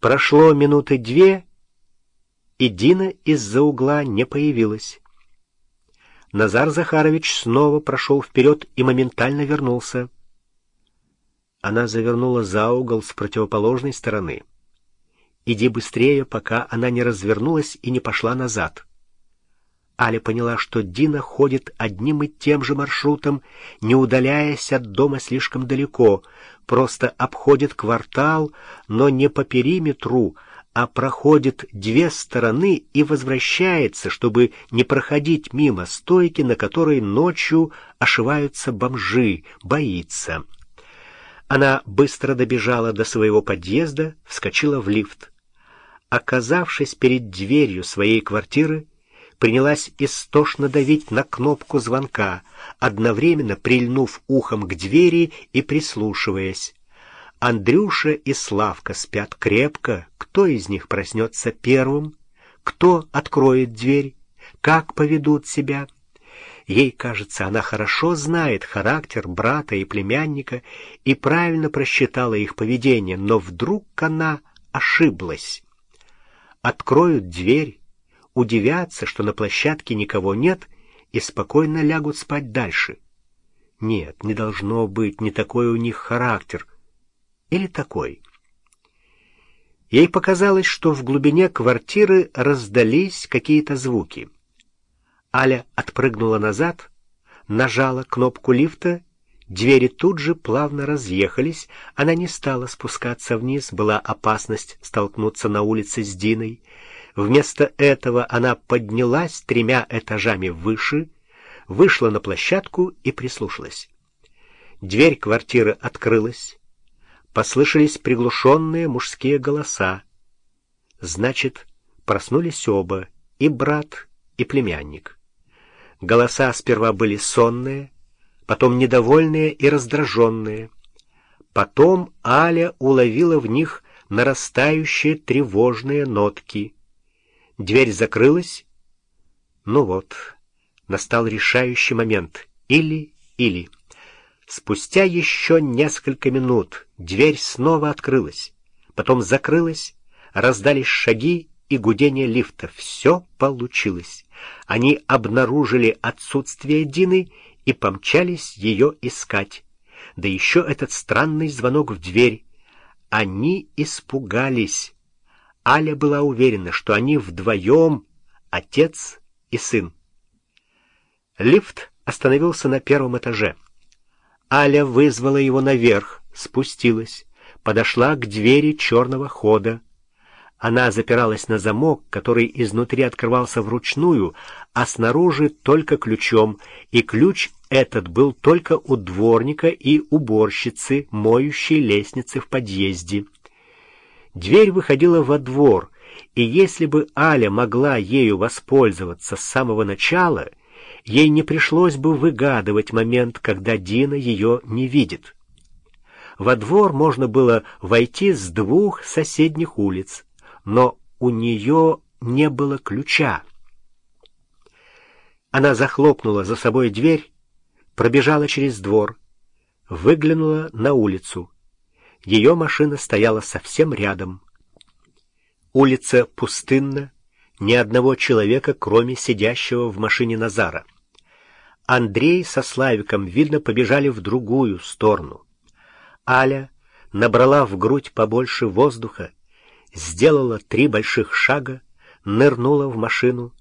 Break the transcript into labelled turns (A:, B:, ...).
A: Прошло минуты две, и Дина из-за угла не появилась. Назар Захарович снова прошел вперед и моментально вернулся. Она завернула за угол с противоположной стороны. «Иди быстрее, пока она не развернулась и не пошла назад». Аля поняла, что Дина ходит одним и тем же маршрутом, не удаляясь от дома слишком далеко, просто обходит квартал, но не по периметру, а проходит две стороны и возвращается, чтобы не проходить мимо стойки, на которой ночью ошиваются бомжи, боится. Она быстро добежала до своего подъезда, вскочила в лифт. Оказавшись перед дверью своей квартиры, принялась истошно давить на кнопку звонка, одновременно прильнув ухом к двери и прислушиваясь. Андрюша и Славка спят крепко. Кто из них проснется первым? Кто откроет дверь? Как поведут себя? Ей кажется, она хорошо знает характер брата и племянника и правильно просчитала их поведение, но вдруг она ошиблась. Откроют дверь, удивятся, что на площадке никого нет, и спокойно лягут спать дальше. Нет, не должно быть не такой у них характер. Или такой. Ей показалось, что в глубине квартиры раздались какие-то звуки. Аля отпрыгнула назад, нажала кнопку лифта, двери тут же плавно разъехались, она не стала спускаться вниз, была опасность столкнуться на улице с Диной. Вместо этого она поднялась тремя этажами выше, вышла на площадку и прислушалась. Дверь квартиры открылась, послышались приглушенные мужские голоса. Значит, проснулись оба, и брат, и племянник. Голоса сперва были сонные, потом недовольные и раздраженные. Потом Аля уловила в них нарастающие тревожные нотки — Дверь закрылась. Ну вот, настал решающий момент. Или-или. Спустя еще несколько минут дверь снова открылась. Потом закрылась, раздались шаги и гудение лифта. Все получилось. Они обнаружили отсутствие Дины и помчались ее искать. Да еще этот странный звонок в дверь. Они испугались. Аля была уверена, что они вдвоем отец и сын. Лифт остановился на первом этаже. Аля вызвала его наверх, спустилась, подошла к двери черного хода. Она запиралась на замок, который изнутри открывался вручную, а снаружи только ключом, и ключ этот был только у дворника и уборщицы, моющей лестницы в подъезде. Дверь выходила во двор, и если бы Аля могла ею воспользоваться с самого начала, ей не пришлось бы выгадывать момент, когда Дина ее не видит. Во двор можно было войти с двух соседних улиц, но у нее не было ключа. Она захлопнула за собой дверь, пробежала через двор, выглянула на улицу. Ее машина стояла совсем рядом. Улица пустынна, ни одного человека, кроме сидящего в машине Назара. Андрей со Славиком, видно, побежали в другую сторону. Аля набрала в грудь побольше воздуха, сделала три больших шага, нырнула в машину,